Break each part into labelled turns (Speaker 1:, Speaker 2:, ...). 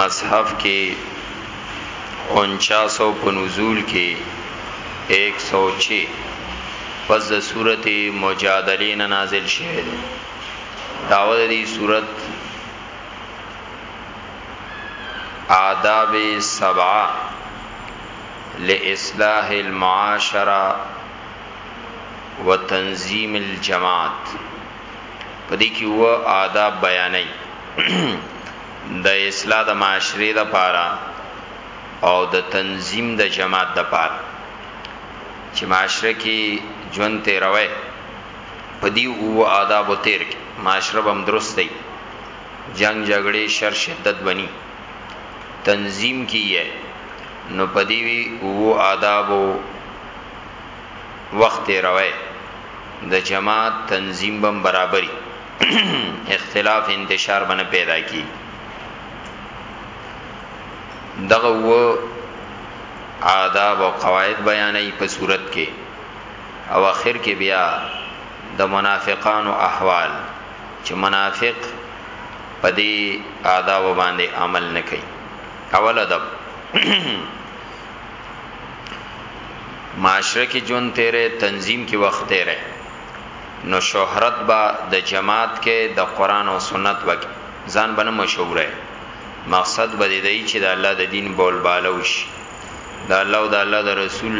Speaker 1: مصحف کې اونچاس او په نزول کې ایک سو چه پس د صورت مجادله نه نازل شوه دی داوه د دې صورت آداب سبعه لإصلاح المعاشره وتنظیم الجماعت پدې کې و آداب بیانای د اصلاح د معاشرې لپاره او د تنظیم د جماعت لپاره چې معاشره کې ژوند تیروي په دې او آداب او تیر کې معاشره بم درست دی جنگ جګړې شر شدت بني تنظیم کیه نو په دې وی او آداب او وخت تیروي د جماعت تنظیم بم برابرۍ اختلاف انتشار باندې پیدا کی دغه و آداب او قواعد بیانې په صورت کې او اخر کې بیا د منافقانو احوال چې منافق په دې آداب باندې عمل نه کوي اول ادب معاشره کې جون تیرې تنظیم کې وخت تیرې نو شهرت به د جماعت کې د قران او سنت وکي ځان بنه مشهوره مقصد به دی چې د الله د دین بول بالوش د الله او د الله د رسول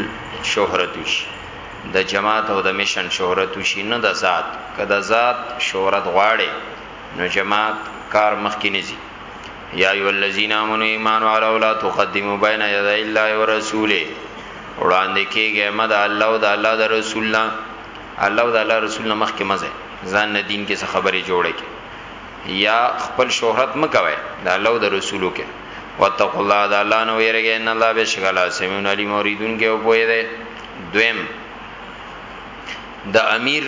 Speaker 1: شهرت وشي د جماعت او د میشن شهرت وشي نه د ذات که د ذات شهرت غواړي نو جماعت کار مخکې نزي یا ایو الذین آمنوا ایمان علی اولاد تقدموا بین یدی الله ورسوله وړاندې کېږي مد الله او د الله د رسول نه الله او د الله رسول نه مخ کې مزه ځان نه دین کې څه خبرې جوړې کې یا خپل شهرت مکوي د الله او د رسولو کې واتقوا الله د الله نو یریږي ان الله بشغلا سمون علی موریدون کې او پوهه ده دویم د امیر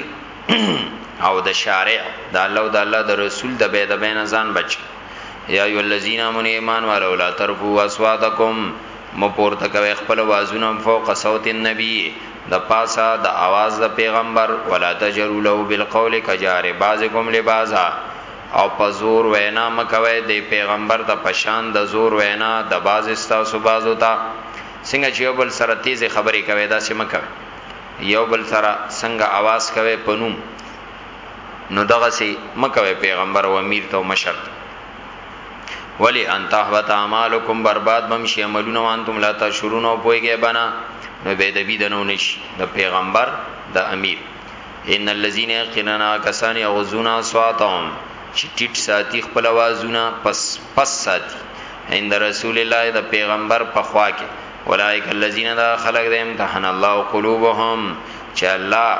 Speaker 1: او د شارع د الله او د الله د رسول د بيد بین ځان بچ یا ایو الذین امنوا ایمان والو لا ترفعوا اصواتکم مه پورته کوي خپل وازونه فوق صوت النبي د پاسا د आवाज د پیغمبر ولا تجروا له بالقول کجار بعضکم لبعضا او په زور وینا مکوي د پیغمبر ته پشان د زور وینا د باز استاسو بازو ته څنګه چې یو بل سره تیز خبرې کوي دا سم کوي یو بل سره څنګه आवाज کوي پنوم نو دغه سي مکوي پیغمبر او امیر ته مشر ولی ان تحبط اعمالکم برباد بم شی عملونه وانتم لا تشرون او پویګه بنا نو به د بی دنو نش د پیغمبر د امیر ان الذين يقيننا كسان يغزون اصواتهم چې ټیټ ساتي خپل आवाजونه پس پس ساتي عند رسول الله د پیغمبر په خوا کې اولائک الذين دا خلق د امتحان الله قلوبهم چې الله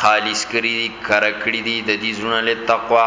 Speaker 1: خالص کړی دي کړ کړی دي د دې زونه له تقوا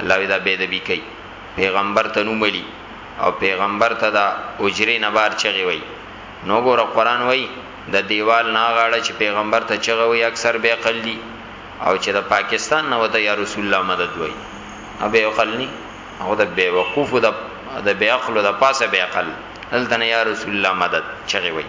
Speaker 1: الله وی دا بی ادبی کوي پیغمبر ته نو ملي او پیغمبر ته دا اجرې نه بار چغي وای نو ګور قران وای د دیوال نه غاړه چې پیغمبر ته چغه وای اکثر به عقل دي او چې د پاکستان نه وته یا رسول الله مدد وای ابه عقل ني او د بے وقوف د د بے عقل د پاسه بے عقل دلته نه یا رسول الله مدد چغي وای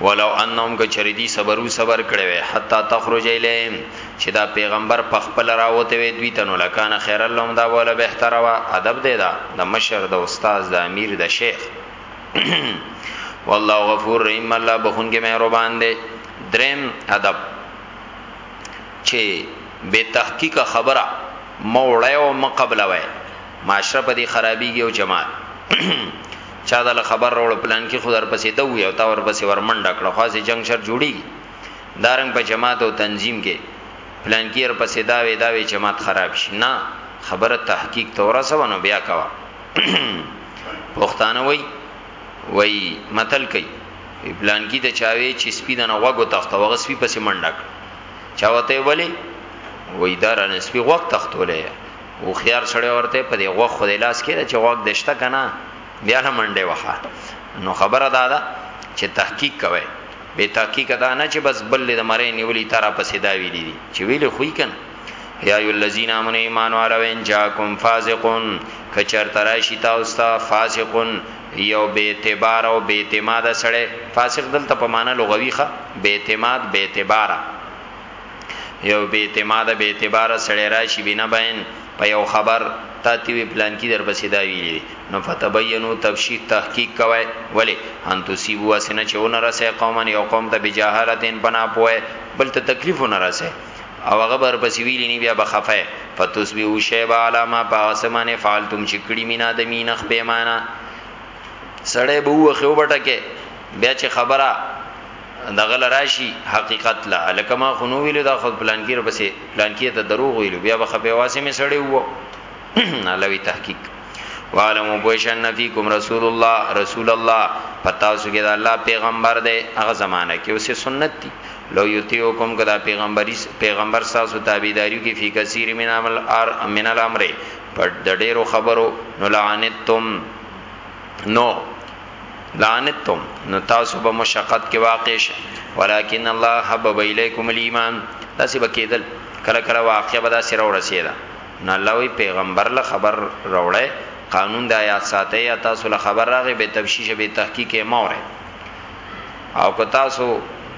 Speaker 1: ولو انهم کچریدی صبرو صبر کړي وي حتا تخرج الیهم چې دا پیغمبر په خپل راوته وي دوی تنو لکان خیر اللهم دا بوله بهتره وا ادب دی دا د مشر د استاد د امیر د شیخ والله غفور رحیم الله بخونګه مهربان دی دریم ادب چې به تحقیق خبره موړی او مقبله وای معاشره په دې خرابېږي او جماعت چا دل خبر راوړ پلان کې خدار پسې ته وي او تا ور پسې ورمنډه کړه خاصه جنگ شر جوړي دارنګ په جماعت او تنظیم کې پلان کې ور پسې دا وي دا وي جماعت خراب شي نه خبره تحقیق تورا سونو بیا کوا پښتانه وای وای متل کوي پلان کې د چاوي چې سپی د نغوګو تخت وغه سپی پسې منډه کړ چا وته ولی وای دارانه سپی وخت تختولې او خيار سړی ورته په دې غوخ خدای لاس کې چې غوږ دشته کنه بیا نه منډه وخه نو خبره دا ده چې تحقیق کوي به تحقیق دا نه چې بس بل د مړې نیولې تر پسې دا ویلې دي چې ویلې خوې کنه یا ای الذین آمنوا ایمان علی ان جاءکم فاسقون کچر تراشی تاسو ته فاسقون یو بے اعتبار او بے اعتماد سره فاسق دلته په معنی لغوی ښه بے اعتماد بے اعتبار یو بی اعتماد بی اعتبار سړی راشي بنا بین په یو خبر تا تی وی پلان کی در پسې دا ویلی دی نو فتبینو تفشیق تحقیق کوی ولی ان تصیبو اسنه چې ونه رسې قومن یو قوم ته بجاهلتین پنا پوهه بل ته تکلیف نه رسې او هغه بر پسې ویلی نه بیا بخفه فتسبیو شیبا علامه پاسمانه فعلتم چې کړي مینا د مینخ پیمانه سړی به وخه وبټکه بیا چې خبره دغه لراشي حقیقت لا لکه ما خو نو ویل دا خو پلان کې رپسې پلان کې ته دروغ ویل بیا به خپې واسه می سړی وو علاوه تحقیق وعلم بوشن فیکم رسول الله رسول الله پتا سو کې دا الله پیغمبر دی هغه زمانہ کې اوسه سنت دی لو یتیوکم کدا پیغمبري پیغمبر ساسو تابعداریو کې فی کثیر من عمل ار من الامر پټ د ډیرو خبرو نو لعنتم نو لعنتم نو تاسو به مشقت کې واقع شئ ولکن الله حبب الیکم الايمان تاسو به کېدل کله کله واقع به دا سره ورسېده نو الله وی پیغمبر له خبر راوړی قانون د آیات ساته یا تاسو له خبر راغې به تفشیش به تحقیق موره او که تاسو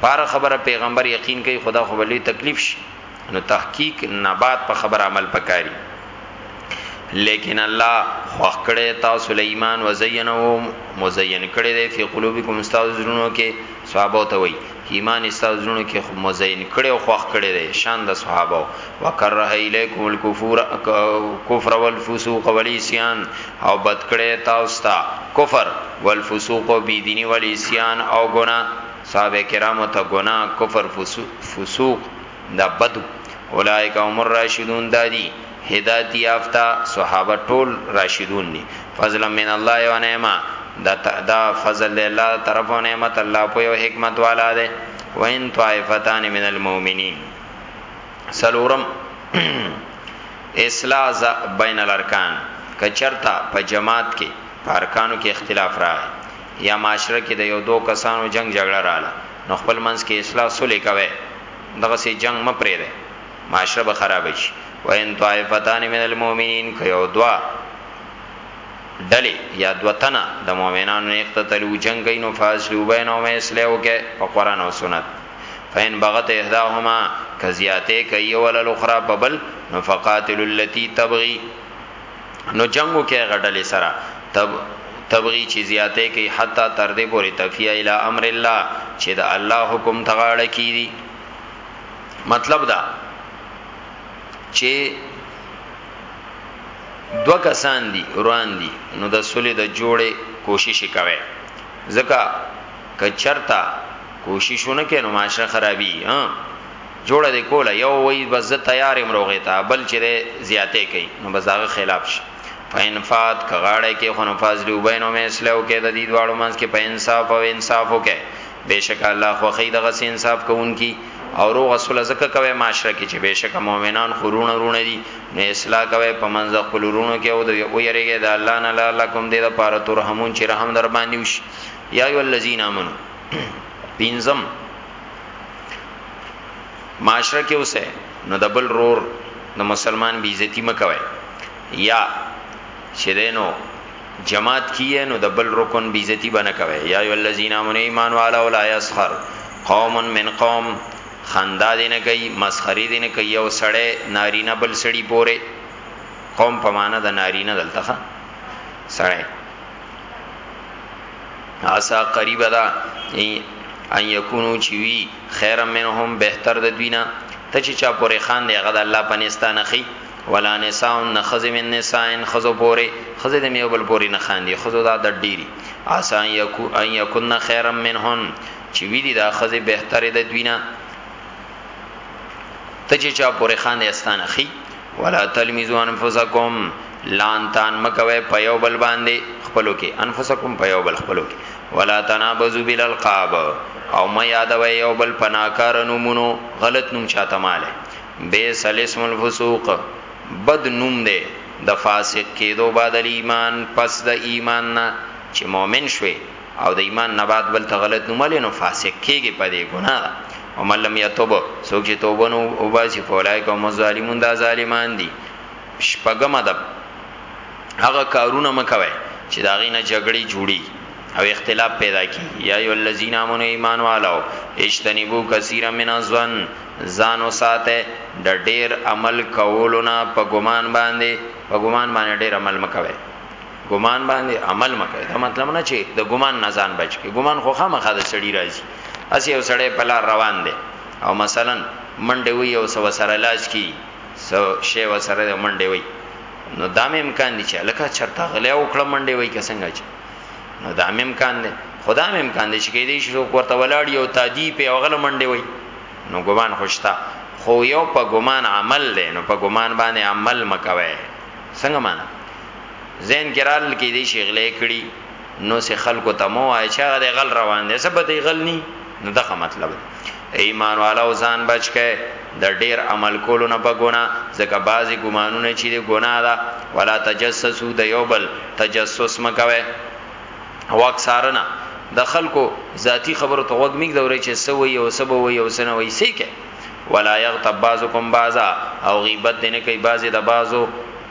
Speaker 1: پار خبره پیغمبر یقین کوي خدا خو ولې تکلیف شي نو تحقیق نبات په خبر عمل پکاري لیکن الله خوخ کړي تاسو له ایمان وزینو مزین کړي دی په قلوبکم استاد زړونو کې صحابه ته وای ایمان استاد زړونو کې خو مزین کړي او خوخ کړي دی شان د صحابه وکره الیکم الکفور کفر والفسوق والعصیان او بد کړي تاسو ته کفر والفسوق او بی دینی والعصیان او ګنا صحابه کرامو ته ګنا کفر فسوق دا بدو اولائک هم الراشدون دادی هدایت یافتا صحابه ټول راشدون دي فضل من الله و نعمه دا دا فضل الله طرف او نعمت الله په یو حکمت والا ده وان طائفتان من المؤمنین سلورم اصلاح بین الارکان کچرتا په جماعت کې په ارکانو کې اختلاف راغی یا معاشره کې د یو دو کسانو جنگ جګړه رااله نو خپل منځ کې اصلاح سولې کوي دغه سي جنگ م پرې ده معاشره به خراب شي وان طائفتان من المؤمنین که یو دوا ډلې یا دوتنه د مؤمنانو اقتتلو جنگ کوي نو فاصلو بینهما اصلاح وکي په قران او سنت فین بغت احداهما کزیاته کوي ول الاخرى ببل نو فقاتل التي تبغي نو جنگو کې غډلې سره تب تبغي چې زیاته کې حتا تر دې پورې تفیه اله امر الله چې د الله حکم تغاړه کیږي مطلب دا چې دو کسان دي روان دي نو د سولې د جوړې کوشش کوي ځکه کچرتا کوششونه کوي نو معاشره خرابي ها جوړه دی کوله یو وای بس زه تیار یم روغه ته بل چې زیاته کوي نو بس داغه خلاف شي فینفات کغاړه کې خو نفاذ دی وبینو مې اسلام کې د دې دواړو منځ کې په انصاف او انصاف وکې بشک الله خو خې دغه سي انصاف کوونکی او روغ اصل زکه کوي معاشره کې چې بشک مؤمنان خورونه رونه دي نو اصلاح کوي په منځ خپل رونو کې او د او یریګه د الله نه الله کوم دې د پاره ترحمون چې رحم در باندې وشي یا ای الذین امنو پینزم معاشره کې اوسه نو د بل رور د مسلمان بی عزتی مکوي یا چې دینو جماعت کیه نو د بل رکن بی عزتی بنه کوي یا ای الذین امنوا ایمان والا ولا یسخر قوم من قوم خندا دین کوي مسخري دین کوي او سړی نارینه بل سړی پوره قوم په معنا د نارینه دلته سړی آسا قریب ده ان یکونو چی وی خیر منهم بهتر د دوینا ته چې چا پورې خان دی غد الله پنيستانه خي ولا نساء نخذ من نساء خذو پورې خذ د میو بل پورې نه خان دی خذو دا د ډيري آسا یکو ان یکن خیر منهن چې وی دي دا خذ بهتر د دوینا ته چې چا پورې خان دی استانه خي ولا تلمزو انفسکم لان تان مکوي په یو بل باندې خپلو کې انفسکم په یو بل خپلو کې ولا تنابزو بالالقاب او ما یادوي یو بل پناکار نمونو غلط نوم چاته ماله بے سلسم الفسوق بد نوم دی د فاسق کېدو بعد ایمان پس د ایمان نه چې مؤمن شوي او د ایمان نه بعد بل ته غلط نوم لینو فاسق کیږي په دې ګناه ده او من لم یتوب سوک چې توبه نو او باسي فولای کوم ظالمون دا ظالمان دي شپږم ادب هغه کارونه مکوي چې دا غینه جګړې جوړي او اختلاف پیدا کی یا ای الذین امنوا ایمان والو اجتنبوا کثیرا من الظن ځان وساته د ډیر عمل کولو نه په ګمان باندې په ګمان باندې ډیر عمل مکوي ګمان باندې عمل مکه دا مطلب نه چې د ګمان نه ځان بچ کې ګمان خو خامخا د سړی راځي اسی یو سړی په لار روان دی او مثلا منډه وی او سو سره لاس کی سو شی وسره د منډه وی نو دا مې امکان دي چې لکه چرته غلې او کړه منډه وی که څنګه چې نو دا مې امکان دي خدا مې امکان دي چې کې دې شو ورته ولاړ یو تادی په او غل منډه وی نو ګمان خوشتا خو یو په ګمان عمل دی نو په ګمان باندې عمل مکوي څنګه معنی ذهن کې رال کې دې شي غلې کړي نو سه خلکو ته مو وای چې هغه غل روان دي سبا دې غل ني نو دغه مطلب ایمان والا او ځان بچ کې د ډیر عمل کولو نه په ګنا ځکه بعضی ګمانونه چې د ګنا ده ولا تجسسو د یو بل تجسس مکوي واکسارنه د خلکو ذاتی خبرو ته وګ میګ دورې چې سوي او سبو وي او سنه وي سې کې ولا یغتب بعضکم بعضا او غیبت دینه کوي بعضی د بعضو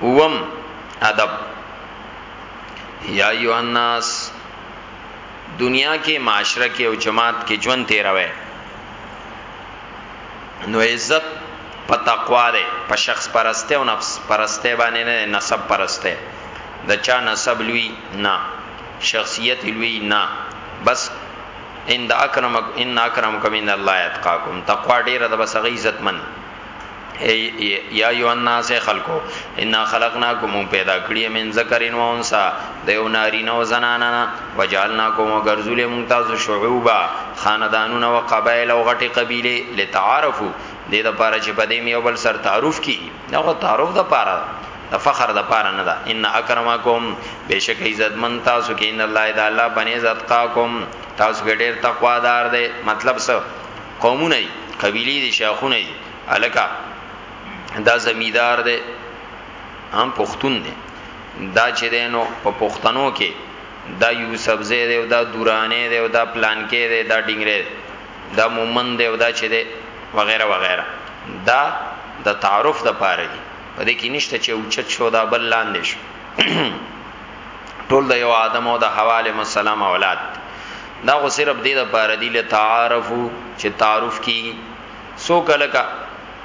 Speaker 1: اووم ادب یا ایو الناس دنیا کې معاشره کې او جماعت کې ژوند تیروي نو عزت په تقوا ده په شخص پرسته او نفس پرسته باندې نه نسب پرسته د چا نسب لوی نه شخصیت لوی نه بس ان اکرمک ان اکرمکم ان الله یتقاکم تقوا ډیره د بس غی عزت من یا ایو الناس خلقو ان خلقناکم پیدا کړی من ذکرین و انسا د یو نارینه او زنانه نه وجعلناکم غرزل ممتاز شعوبا خاندانون او قبایل او غټي قبیله لتعارفو د دې لپاره چې په دې یو بل سر تعارف کی دا غو تعارف د لپاره د فخر د لپاره نه ده ان اکرمکم بشک عزت من تاسو کې ان الله اذا الله بني عزت قاکم تاسو ګډیر تقوا دار دی مطلب څه قومونه دي قبيلي دي شاخونه دي الکا دا زمیدار دی هم پښتون دی دا چې دینو په پښتنو کې دا یوسف زید دی او دا دورانه دی او دا پلان کې دی دا ډنګره دا مومن دی او دا چې دی وغیرہ وغیرہ دا د تعارف د پاره دی په دې کې نشته چې اوچت شو دا بل لاندې شو ټول د یو آدم او د حوا علیهم السلام اولاد دا خو صرف دې د پاره دی لتعارفو چې تعارف کی سو کلکا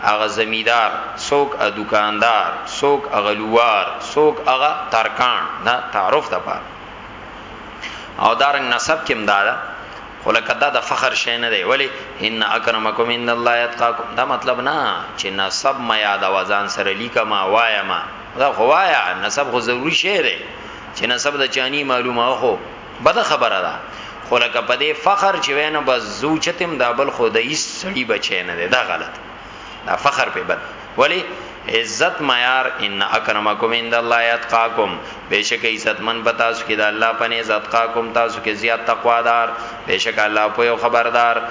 Speaker 1: هغه زمیدار سوک ا دکاندار سوک اغلوار سوک اغه ترکان دا تعارف د پاره او دارنګ نسب کې امدادا ولکه دا د فخر شې نه دی ولی ان اکرمکم ان الله یتقاکم دا مطلب نه چې نسب ما یاد وزن سره لیکما وایما دا خوایا نسب خو ضروری شی دی چې نسب د چانی معلومه خو بده خبره ده خو لکه په دې فخر چې وینه بس زو چتم دا بل خو د ایس سړي بچی نه دی دا غلط دا فخر په بد ولی عزت معیار ان اکرمکم عند الله یتقاکم بشک عزت من پتا سو کې د الله پنه عزت قاکم تاسو کې زیات تقوا دار بشک الله په خبردار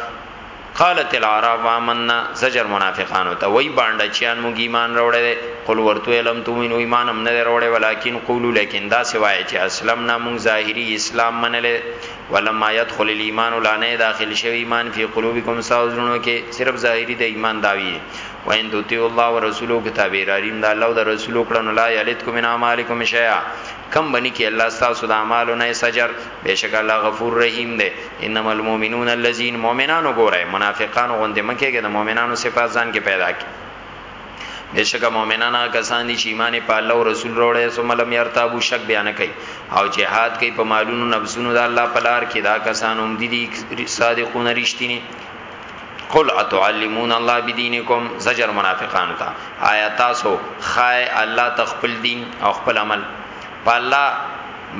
Speaker 1: قالت العرب آمنا زجر منافقانو ته وای باندې چیان موږ ایمان راوړی دی قل ورته لم تؤمنو ایمان هم نه راوړی ولیکن قولو لیکن دا سوای چې اسلمنا موږ ظاهری اسلام منلې ولما يدخل الايمان لانه داخل شوی ایمان فی قلوبکم ساوزرونو کې صرف ظاهری د ایمان داوی وین دوتی الله ورسولو کتاب راریم د الله او د رسولو کړه لا یلتکم من اعمالکم شیئا کم بنی کې الله تاسو د اعمالو نه سجر بیشک الله غفور رحیم دی انما المؤمنون الذين مؤمنانو ګورای منافقانو غوندې مکهګه د مؤمنانو صفات ځان کې پیدا کی بیشک مؤمنانو کسان دي چې ایمان په الله او رسول وروړي ثم لم يرتابوا شک بیان کوي او جهاد کوي په مالونو نفسونو د الله په لار کې دا کسان هم دي صادقون رښتینی قل اتعلمون الله بدینکم زجر منافقان تا آیا تاسو خای الله تخپل دین او خپل عمل په الله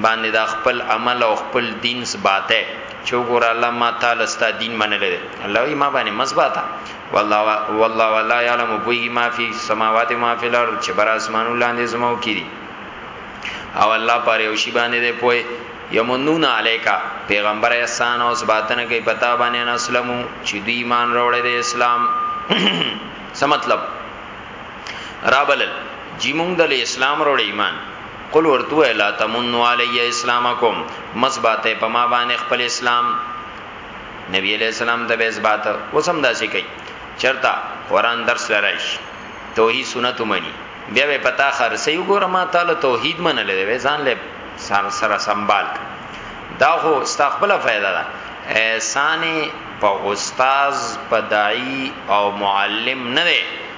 Speaker 1: باندې دا خپل عمل او خپل دین ثباته چې وګوره الله ما تعالی ستا دین منلې دی الله وی ما باندې مثباته والله والله ولا يعلم بوی ما فی السماوات ما فی الارض چې بر اسمانو لاندې زمو کړي او الله پر یو شی باندې دی پوي یمنون علیکا پیغمبر احسان او سباتنه کوي پتا باندې ان اسلمو چې دی ایمان راوړی دی اسلام څه مطلب رابلل جی مونږ دل اسلام روړ ایمان قل ورتو وای لا تمنو علی اسلامکم مس باته په ما باندې خپل اسلام نبی علیہ السلام ته بیس باته وسم داسې کوي چرتا قران درس لرایش توحید سنت منی بیا به پتا خرسي وګوره ما تعالی توحید منلې وې ځان له سر سره سنبال دا خو استقبال فائدہ ده احسان په استاد پدای او معلم نه